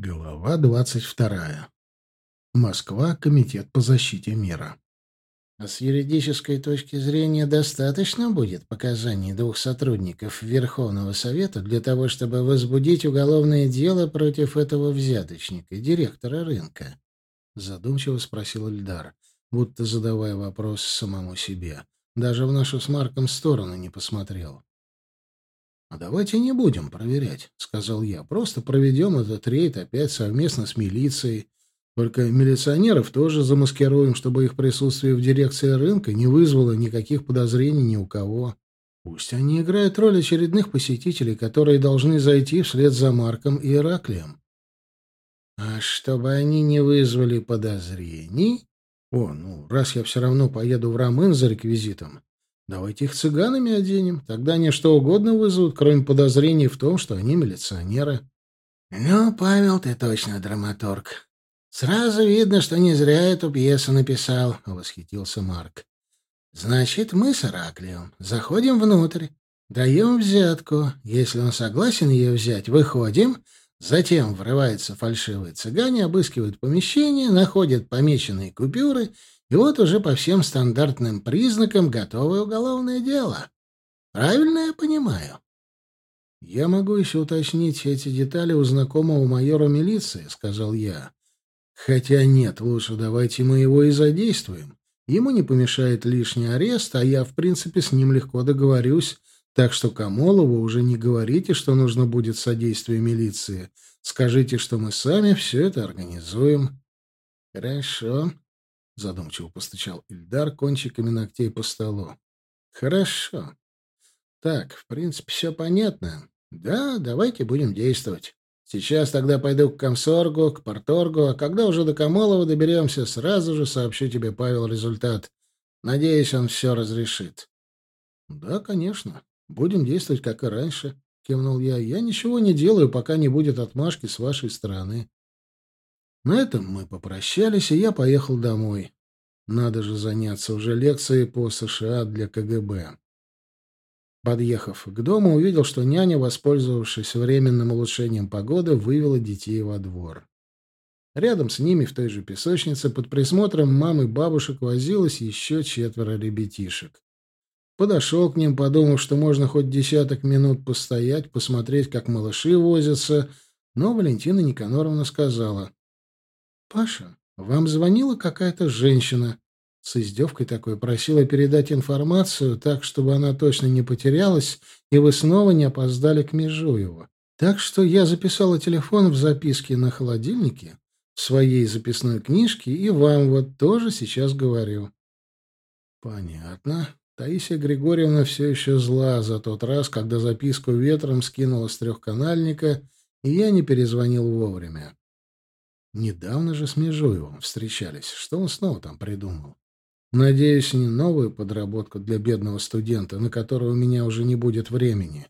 Глава двадцать вторая. Москва. Комитет по защите мира. А с юридической точки зрения достаточно будет показаний двух сотрудников Верховного Совета для того, чтобы возбудить уголовное дело против этого взяточника, директора рынка? Задумчиво спросил Эльдар, будто задавая вопрос самому себе. Даже в нашу с Марком сторону не посмотрел. «А давайте не будем проверять», — сказал я. «Просто проведем этот рейд опять совместно с милицией. Только милиционеров тоже замаскируем, чтобы их присутствие в дирекции рынка не вызвало никаких подозрений ни у кого. Пусть они играют роль очередных посетителей, которые должны зайти вслед за Марком и Ираклием». «А чтобы они не вызвали подозрений?» «О, ну, раз я все равно поеду в Рамын за реквизитом, Давайте их цыганами оденем, тогда они что угодно вызовут, кроме подозрений в том, что они милиционеры. — Ну, Павел, ты точно драматург. Сразу видно, что не зря эту пьесу написал, — восхитился Марк. — Значит, мы с Ираклием заходим внутрь, даем взятку. Если он согласен ее взять, выходим, затем врываются фальшивые цыгане, обыскивают помещение, находят помеченные купюры — и вот уже по всем стандартным признакам готовое уголовное дело. Правильно я понимаю? «Я могу еще уточнить эти детали у знакомого майора милиции», — сказал я. «Хотя нет, лучше давайте мы его и задействуем. Ему не помешает лишний арест, а я, в принципе, с ним легко договорюсь. Так что Камолову уже не говорите, что нужно будет содействие милиции. Скажите, что мы сами все это организуем». «Хорошо», Задумчиво постучал Ильдар кончиками ногтей по столу. Хорошо. Так, в принципе, все понятно. Да, давайте будем действовать. Сейчас тогда пойду к комсоргу, к порторгу, а когда уже до Камолова доберемся, сразу же сообщу тебе, Павел, результат. Надеюсь, он все разрешит. — Да, конечно. Будем действовать, как и раньше, — кивнул я. — Я ничего не делаю, пока не будет отмашки с вашей стороны. На этом мы попрощались, и я поехал домой. Надо же заняться уже лекцией по США для КГБ. Подъехав к дому, увидел, что няня, воспользовавшись временным улучшением погоды, вывела детей во двор. Рядом с ними в той же песочнице под присмотром мамы бабушек возилось еще четверо ребятишек. Подошел к ним, подумав, что можно хоть десяток минут постоять, посмотреть, как малыши возятся, но Валентина Никаноровна сказала, «Паша, вам звонила какая-то женщина?» С издевкой такой просила передать информацию так, чтобы она точно не потерялась, и вы снова не опоздали к Межуеву. Так что я записала телефон в записке на холодильнике, в своей записной книжке, и вам вот тоже сейчас говорю. Понятно. Таисия Григорьевна все еще зла за тот раз, когда записку ветром скинула с трехканальника, и я не перезвонил вовремя. Недавно же с Межуевым встречались. Что он снова там придумал? Надеюсь, не новую подработку для бедного студента, на которого у меня уже не будет времени.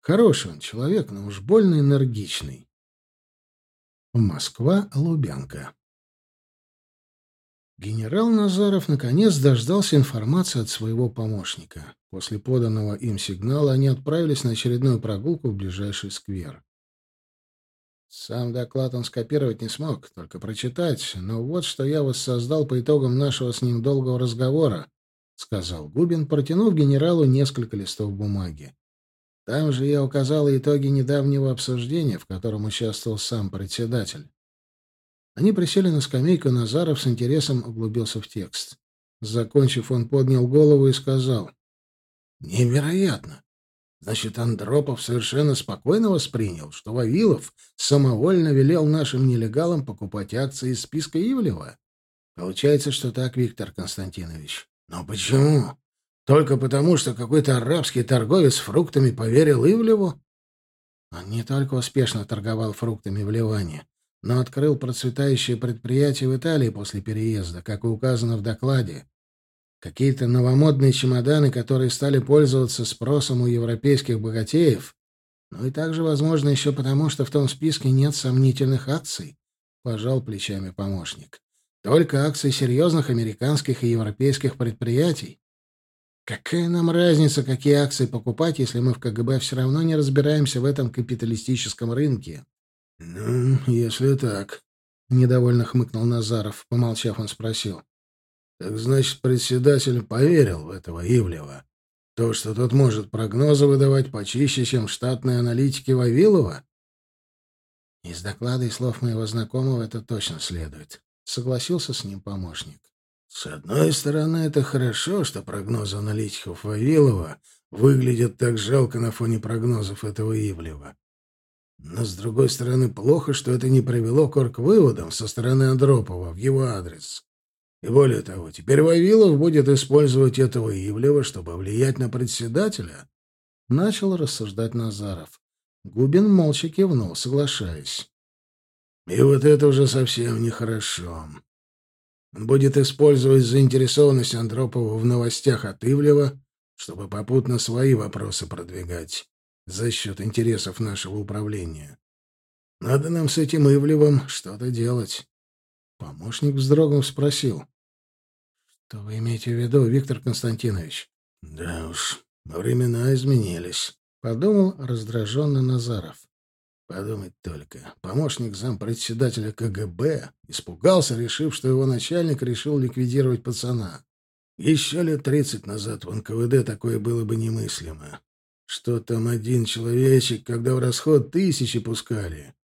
Хороший он человек, но уж больно энергичный. Москва, Лубянка. Генерал Назаров наконец дождался информации от своего помощника. После поданного им сигнала они отправились на очередную прогулку в ближайший сквер. Сам доклад он скопировать не смог, только прочитать. Но вот что я воссоздал по итогам нашего с ним долгого разговора, — сказал Губин, протянув генералу несколько листов бумаги. Там же я указал итоги недавнего обсуждения, в котором участвовал сам председатель. Они присели на скамейку, Назаров с интересом углубился в текст. Закончив, он поднял голову и сказал. «Невероятно! Значит, Андропов совершенно спокойно воспринял, что Вавилов самовольно велел нашим нелегалам покупать акции из списка Ивлева. Получается, что так, Виктор Константинович. Но почему? Только потому, что какой-то арабский торговец фруктами поверил Ивлеву? Он не только успешно торговал фруктами в Ливане, но открыл процветающее предприятие в Италии после переезда, как и указано в докладе. Какие-то новомодные чемоданы, которые стали пользоваться спросом у европейских богатеев. Ну и также, возможно, еще потому, что в том списке нет сомнительных акций, — пожал плечами помощник. Только акции серьезных американских и европейских предприятий. Какая нам разница, какие акции покупать, если мы в КГБ все равно не разбираемся в этом капиталистическом рынке? Ну, «Ну, если так», — недовольно хмыкнул Назаров. Помолчав, он спросил. «Так значит, председатель поверил в этого Ивлева? То, что тот может прогнозы выдавать почище, чем штатные аналитики Вавилова?» «Из доклада и слов моего знакомого это точно следует», — согласился с ним помощник. «С одной стороны, это хорошо, что прогнозы аналитиков Вавилова выглядят так жалко на фоне прогнозов этого Ивлева. Но, с другой стороны, плохо, что это не привело к выводам со стороны Андропова в его адрес. И более того, теперь Вавилов будет использовать этого Ивлева, чтобы влиять на председателя. Начал рассуждать Назаров. Губин молча кивнул, соглашаясь. И вот это уже совсем нехорошо. Он будет использовать заинтересованность Андропова в новостях от Ивлева, чтобы попутно свои вопросы продвигать за счет интересов нашего управления. Надо нам с этим Ивлевым что-то делать. Помощник вздрогнув спросил. — Что вы имеете в виду, Виктор Константинович? — Да уж, времена изменились, — подумал раздраженно Назаров. Подумать только. Помощник зампредседателя КГБ испугался, решив, что его начальник решил ликвидировать пацана. Еще лет тридцать назад в НКВД такое было бы немыслимо. Что там один человечек, когда в расход тысячи пускали?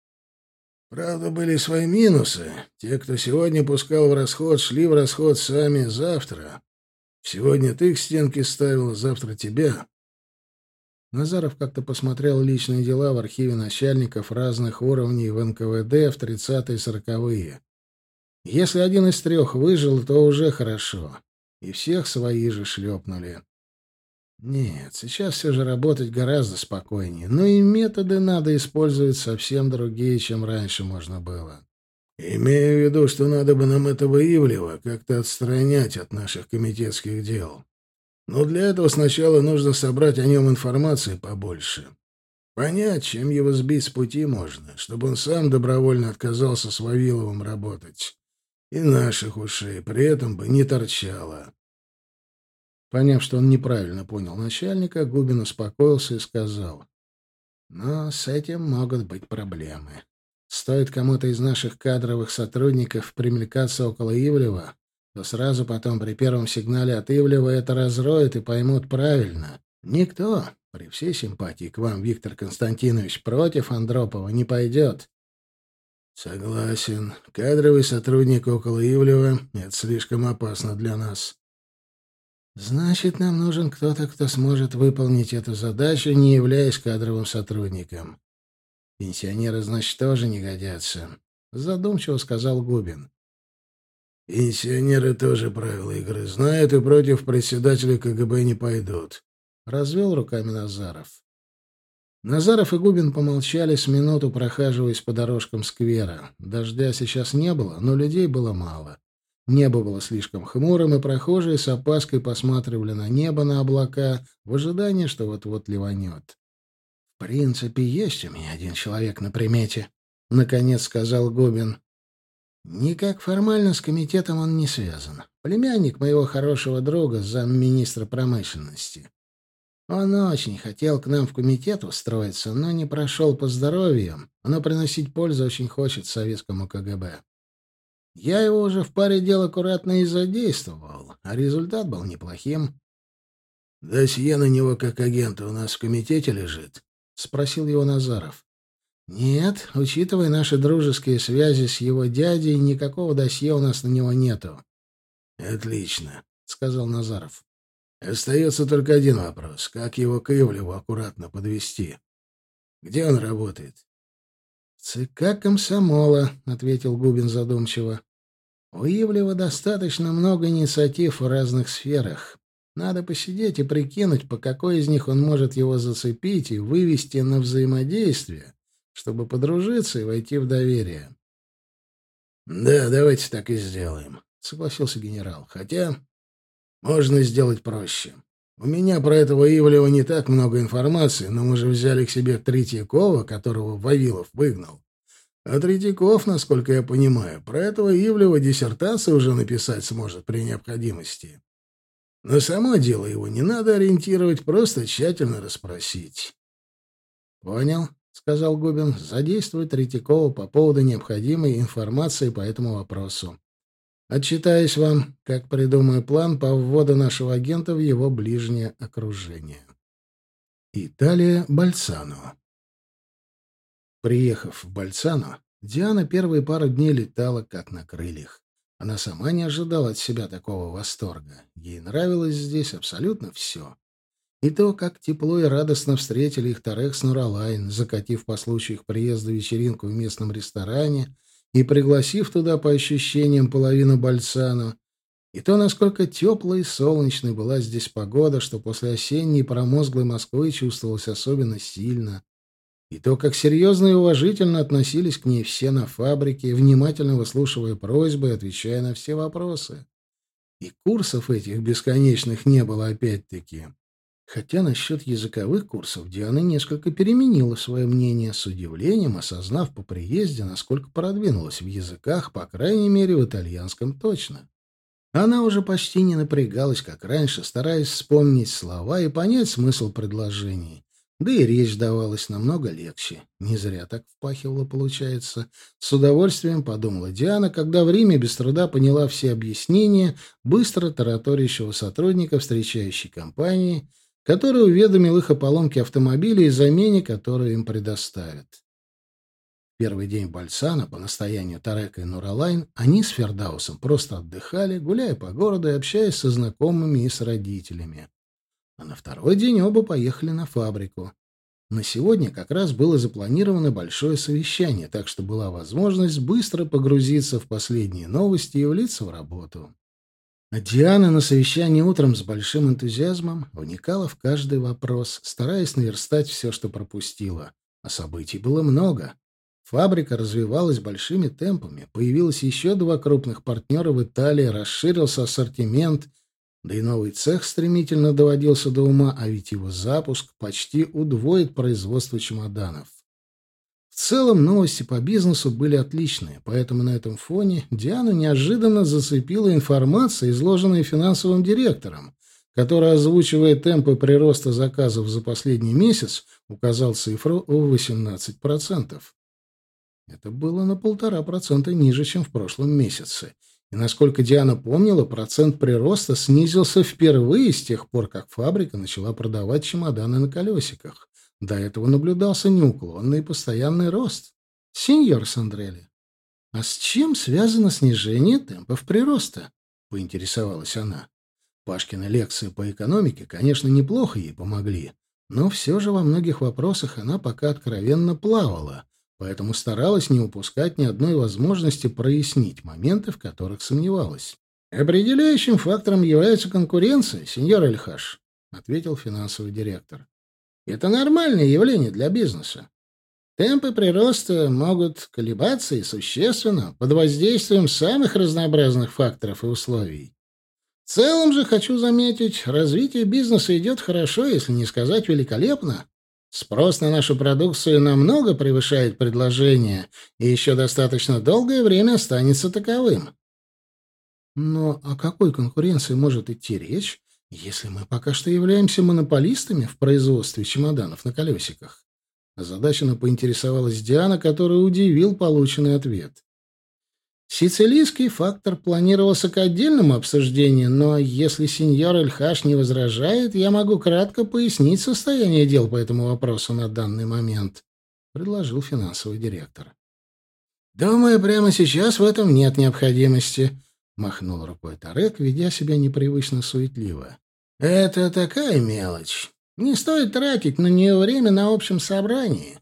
Правда, были свои минусы. Те, кто сегодня пускал в расход, шли в расход сами завтра. Сегодня ты к стенке ставил, завтра тебя. Назаров как-то посмотрел личные дела в архиве начальников разных уровней в НКВД в 30-е и 40-е. Если один из трех выжил, то уже хорошо. И всех свои же шлепнули. Нет, сейчас все же работать гораздо спокойнее, но и методы надо использовать совсем другие, чем раньше можно было. Имею в виду, что надо бы нам этого Ивлева как-то отстранять от наших комитетских дел. Но для этого сначала нужно собрать о нем информации побольше. Понять, чем его сбить с пути можно, чтобы он сам добровольно отказался с Вавиловым работать. И наших ушей при этом бы не торчало. Поняв, что он неправильно понял начальника, Губин успокоился и сказал. «Но с этим могут быть проблемы. Стоит кому-то из наших кадровых сотрудников примелькаться около Ивлева, то сразу потом при первом сигнале от Ивлева это разроет и поймут правильно. Никто, при всей симпатии к вам, Виктор Константинович, против Андропова не пойдет». «Согласен. Кадровый сотрудник около Ивлева — это слишком опасно для нас». Значит, нам нужен кто-то, кто сможет выполнить эту задачу, не являясь кадровым сотрудником. Пенсионеры, значит, тоже не годятся, задумчиво сказал Губин. Пенсионеры тоже правила игры знают и против председателя КГБ не пойдут, развел руками Назаров. Назаров и Губин помолчали с минуту, прохаживаясь по дорожкам сквера. Дождя сейчас не было, но людей было мало. Небо было слишком хмурым, и прохожие с опаской посматривали на небо, на облака, в ожидании, что вот-вот ливанет. — В принципе, есть у меня один человек на примете, — наконец сказал Губин. — Никак формально с комитетом он не связан. Племянник моего хорошего друга, замминистра промышленности. Он очень хотел к нам в комитет устроиться, но не прошел по здоровью, но приносить пользу очень хочет советскому КГБ. Я его уже в паре дел аккуратно и задействовал, а результат был неплохим. — Досье на него как агента у нас в комитете лежит? — спросил его Назаров. — Нет, учитывая наши дружеские связи с его дядей, никакого досье у нас на него нету. — Отлично, — сказал Назаров. — Остается только один вопрос. Как его к Ивлеву аккуратно подвести? Где он работает? «ЦК комсомола», — ответил Губин задумчиво. «У Ивлева достаточно много инициатив в разных сферах. Надо посидеть и прикинуть, по какой из них он может его зацепить и вывести на взаимодействие, чтобы подружиться и войти в доверие». «Да, давайте так и сделаем», — согласился генерал. «Хотя можно сделать проще. У меня про этого Ивлева не так много информации, но мы же взяли к себе Третьякова, которого Вавилов выгнал. А Третьяков, насколько я понимаю, про этого Ивлева диссертацию уже написать сможет при необходимости. Но само дело его не надо ориентировать, просто тщательно расспросить. — Понял, сказал Губин, — задействовать Третьякова по поводу необходимой информации по этому вопросу. Отчитаюсь вам, как придумаю план по вводу нашего агента в его ближнее окружение. Италия, Бальцано. Приехав в Бальцано, Диана первые пару дней летала как на крыльях. Она сама не ожидала от себя такого восторга. Ей нравилось здесь абсолютно все. И то, как тепло и радостно встретили их Тарек с Нуралайн, закатив по случаю их приезда вечеринку в местном ресторане и пригласив туда по ощущениям половину Бальцану, и то, насколько теплой и солнечной была здесь погода, что после осенней промозглой Москвы чувствовалось особенно сильно, и то, как серьезно и уважительно относились к ней все на фабрике, внимательно выслушивая просьбы и отвечая на все вопросы. И курсов этих бесконечных не было опять-таки. Хотя насчет языковых курсов Диана несколько переменила свое мнение, с удивлением осознав по приезде, насколько продвинулась в языках, по крайней мере, в итальянском точно. Она уже почти не напрягалась, как раньше, стараясь вспомнить слова и понять смысл предложений. Да и речь давалась намного легче. Не зря так впахивала, получается. С удовольствием подумала Диана, когда в Риме без труда поняла все объяснения быстро тараторящего сотрудника встречающей компании — который уведомил их о поломке автомобиля и замене, которую им предоставят. Первый день Бальсана, по настоянию Тарека и Нуралайн, они с Фердаусом просто отдыхали, гуляя по городу и общаясь со знакомыми и с родителями. А на второй день оба поехали на фабрику. На сегодня как раз было запланировано большое совещание, так что была возможность быстро погрузиться в последние новости и влиться в работу. А Диана на совещании утром с большим энтузиазмом вникала в каждый вопрос, стараясь наверстать все, что пропустила. А событий было много. Фабрика развивалась большими темпами, появилось еще два крупных партнера в Италии, расширился ассортимент, да и новый цех стремительно доводился до ума, а ведь его запуск почти удвоит производство чемоданов. В целом новости по бизнесу были отличные, поэтому на этом фоне Диану неожиданно зацепила информация, изложенная финансовым директором, который, озвучивая темпы прироста заказов за последний месяц, указал цифру в 18%. Это было на полтора процента ниже, чем в прошлом месяце. И, насколько Диана помнила, процент прироста снизился впервые с тех пор, как фабрика начала продавать чемоданы на колесиках. До этого наблюдался неуклонный и постоянный рост. Сеньор Сандрелли, а с чем связано снижение темпов прироста? Поинтересовалась она. Пашкины лекции по экономике, конечно, неплохо ей помогли, но все же во многих вопросах она пока откровенно плавала, поэтому старалась не упускать ни одной возможности прояснить моменты, в которых сомневалась. «Определяющим фактором является конкуренция, сеньор Эльхаш», — ответил финансовый директор. Это нормальное явление для бизнеса. Темпы прироста могут колебаться и существенно под воздействием самых разнообразных факторов и условий. В целом же хочу заметить, развитие бизнеса идет хорошо, если не сказать великолепно. Спрос на нашу продукцию намного превышает предложение и еще достаточно долгое время останется таковым. Но о какой конкуренции может идти речь, если мы пока что являемся монополистами в производстве чемоданов на колесиках? Озадаченно поинтересовалась Диана, которая удивил полученный ответ. Сицилийский фактор планировался к отдельному обсуждению, но если сеньор Эльхаш не возражает, я могу кратко пояснить состояние дел по этому вопросу на данный момент, — предложил финансовый директор. «Думаю, прямо сейчас в этом нет необходимости», — махнул рукой Тарек, ведя себя непривычно суетливо. «Это такая мелочь. Не стоит тратить на нее время на общем собрании.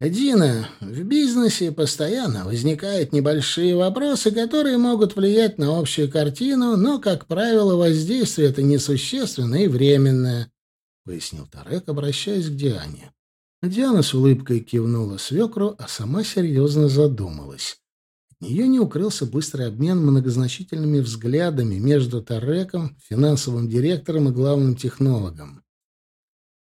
Дина, в бизнесе постоянно возникают небольшие вопросы, которые могут влиять на общую картину, но, как правило, воздействие это несущественное и временное», — пояснил Тарек, обращаясь к Диане. Диана с улыбкой кивнула свекру, а сама серьезно задумалась нее не укрылся быстрый обмен многозначительными взглядами между Тареком, финансовым директором и главным технологом.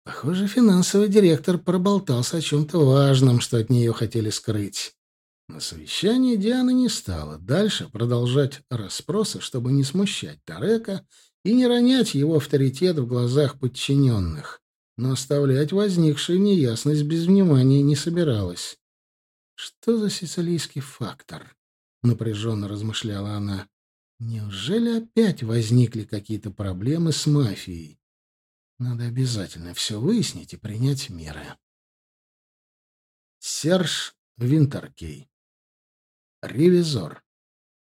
Похоже, финансовый директор проболтался о чем-то важном, что от нее хотели скрыть. На совещании Диана не стала дальше продолжать расспросы, чтобы не смущать Тарека и не ронять его авторитет в глазах подчиненных. но оставлять возникшую неясность без внимания не собиралась. «Что за сицилийский фактор?» — напряженно размышляла она. «Неужели опять возникли какие-то проблемы с мафией? Надо обязательно все выяснить и принять меры». Серж Винтеркей. Ревизор.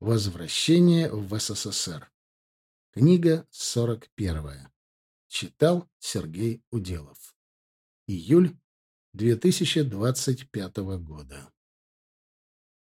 Возвращение в СССР. Книга 41. Читал Сергей Уделов. Июль 2025 года.